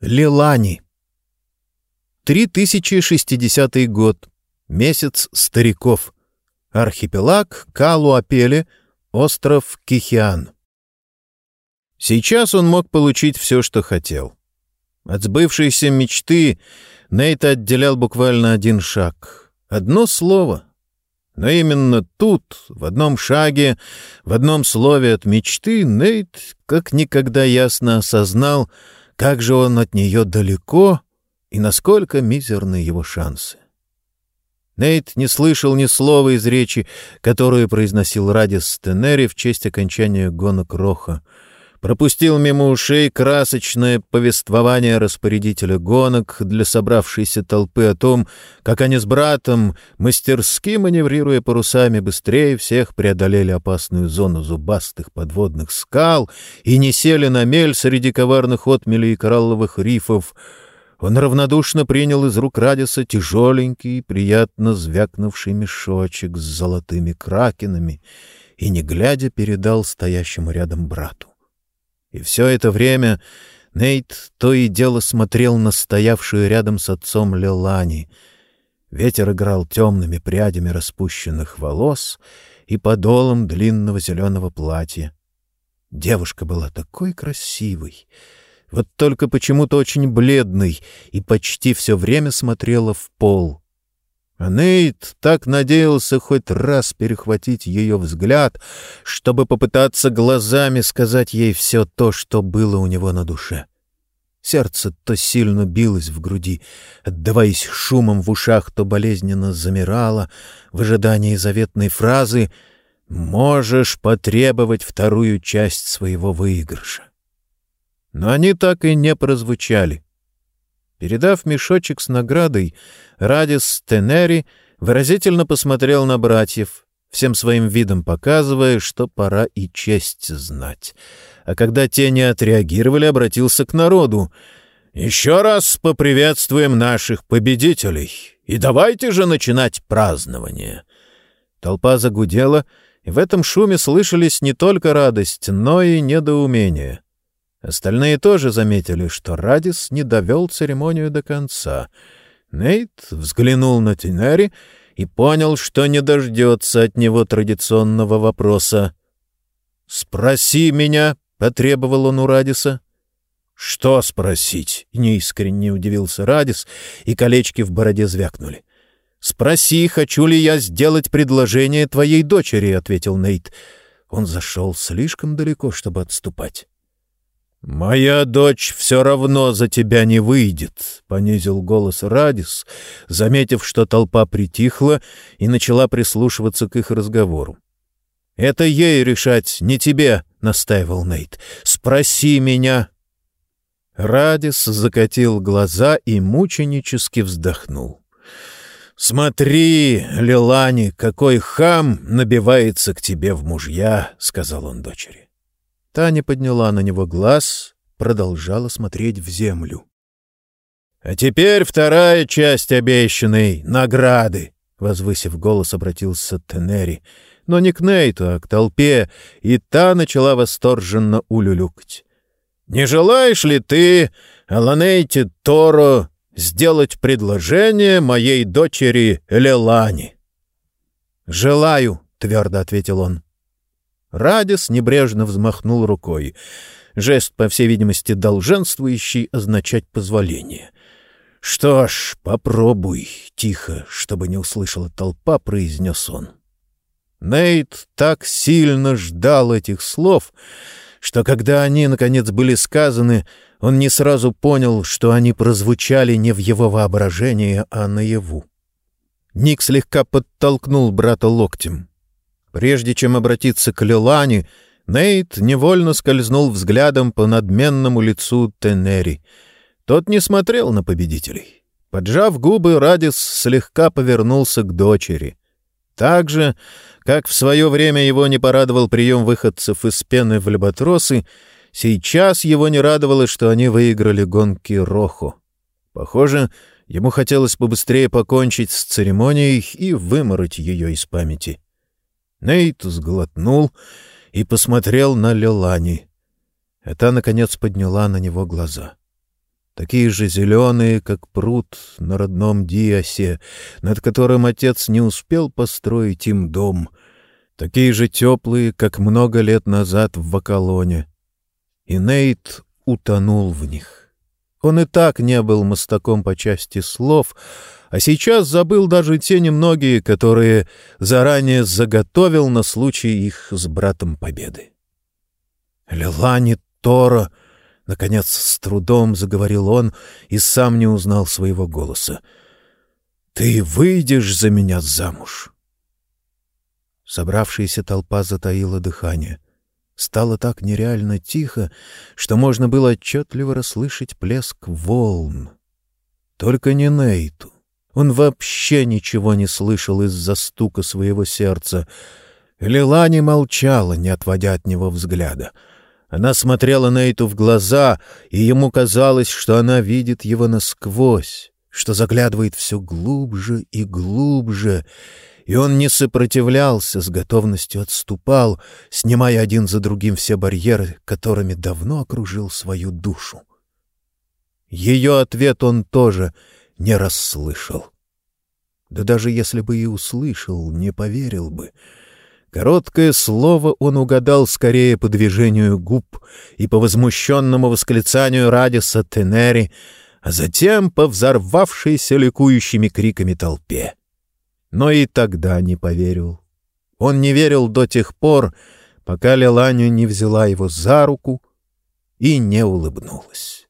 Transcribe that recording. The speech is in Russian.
Лилани. 3060 год. Месяц стариков. Архипелаг Калуапеле, остров Кихиан. Сейчас он мог получить все, что хотел. От сбывшейся мечты Нейт отделял буквально один шаг. Одно слово. Но именно тут, в одном шаге, в одном слове от мечты, Нейт как никогда ясно осознал — как же он от нее далеко и насколько мизерны его шансы. Нейт не слышал ни слова из речи, которую произносил Радис Тенери в честь окончания гонок Роха — пропустил мимо ушей красочное повествование распорядителя гонок для собравшейся толпы о том, как они с братом, мастерски маневрируя парусами, быстрее всех преодолели опасную зону зубастых подводных скал и не сели на мель среди коварных отмелей и коралловых рифов. Он равнодушно принял из рук Радиса тяжеленький, приятно звякнувший мешочек с золотыми кракенами и, не глядя, передал стоящему рядом брату. И все это время Нейт то и дело смотрел на стоявшую рядом с отцом Лелани. Ветер играл темными прядями распущенных волос и подолом длинного зеленого платья. Девушка была такой красивой, вот только почему-то очень бледной и почти все время смотрела в пол. А Нейт так надеялся хоть раз перехватить ее взгляд, чтобы попытаться глазами сказать ей все то, что было у него на душе. Сердце то сильно билось в груди, отдаваясь шумом в ушах, то болезненно замирало в ожидании заветной фразы «Можешь потребовать вторую часть своего выигрыша». Но они так и не прозвучали — Передав мешочек с наградой, Радис Тенери выразительно посмотрел на братьев, всем своим видом показывая, что пора и честь знать. А когда те не отреагировали, обратился к народу. «Еще раз поприветствуем наших победителей, и давайте же начинать празднование». Толпа загудела, и в этом шуме слышались не только радость, но и недоумение. Остальные тоже заметили, что Радис не довел церемонию до конца. Нейт взглянул на Тинери и понял, что не дождется от него традиционного вопроса. «Спроси меня», — потребовал он у Радиса. «Что спросить?» — неискренне удивился Радис, и колечки в бороде звякнули. «Спроси, хочу ли я сделать предложение твоей дочери», — ответил Нейт. Он зашел слишком далеко, чтобы отступать. «Моя дочь все равно за тебя не выйдет», — понизил голос Радис, заметив, что толпа притихла и начала прислушиваться к их разговору. «Это ей решать, не тебе», — настаивал Нейт. «Спроси меня». Радис закатил глаза и мученически вздохнул. «Смотри, Лилани, какой хам набивается к тебе в мужья», — сказал он дочери. Таня подняла на него глаз, продолжала смотреть в землю. «А теперь вторая часть обещанной награды!» Возвысив голос, обратился Тенери, но не к Нейту, а к толпе, и та начала восторженно улюлюкать. «Не желаешь ли ты, Аланейте Торо, сделать предложение моей дочери Лелани?» «Желаю», — твердо ответил он. Радис небрежно взмахнул рукой. Жест, по всей видимости, долженствующий означать позволение. «Что ж, попробуй», — тихо, чтобы не услышала толпа, произнес он. Нейт так сильно ждал этих слов, что когда они, наконец, были сказаны, он не сразу понял, что они прозвучали не в его воображении, а наяву. Ник слегка подтолкнул брата локтем. Прежде чем обратиться к Лилане, Нейт невольно скользнул взглядом по надменному лицу Тенери. Тот не смотрел на победителей. Поджав губы, Радис слегка повернулся к дочери. Так же, как в свое время его не порадовал прием выходцев из пены в Лебатросы, сейчас его не радовало, что они выиграли гонки Рохо. Похоже, ему хотелось побыстрее покончить с церемонией и вымороть ее из памяти. Нейт сглотнул и посмотрел на Лелани. Это, наконец, подняла на него глаза. такие же зеленые, как пруд на родном Диасе, над которым отец не успел построить им дом, такие же теплые, как много лет назад в Вакалоне. И Нейт утонул в них. Он и так не был мостаком по части слов, а сейчас забыл даже те немногие, которые заранее заготовил на случай их с братом победы. «Лелани Тора!» — наконец с трудом заговорил он и сам не узнал своего голоса. «Ты выйдешь за меня замуж!» Собравшаяся толпа затаила дыхание. Стало так нереально тихо, что можно было отчетливо расслышать плеск волн. Только не Нейту. Он вообще ничего не слышал из-за стука своего сердца. Лилани молчала, не отводя от него взгляда. Она смотрела Нейту в глаза, и ему казалось, что она видит его насквозь, что заглядывает все глубже и глубже, и он не сопротивлялся, с готовностью отступал, снимая один за другим все барьеры, которыми давно окружил свою душу. Ее ответ он тоже — не расслышал. Да даже если бы и услышал, не поверил бы. Короткое слово он угадал скорее по движению губ и по возмущенному восклицанию Радиса Тенери, а затем по взорвавшейся ликующими криками толпе. Но и тогда не поверил. Он не верил до тех пор, пока Леланю не взяла его за руку и не улыбнулась.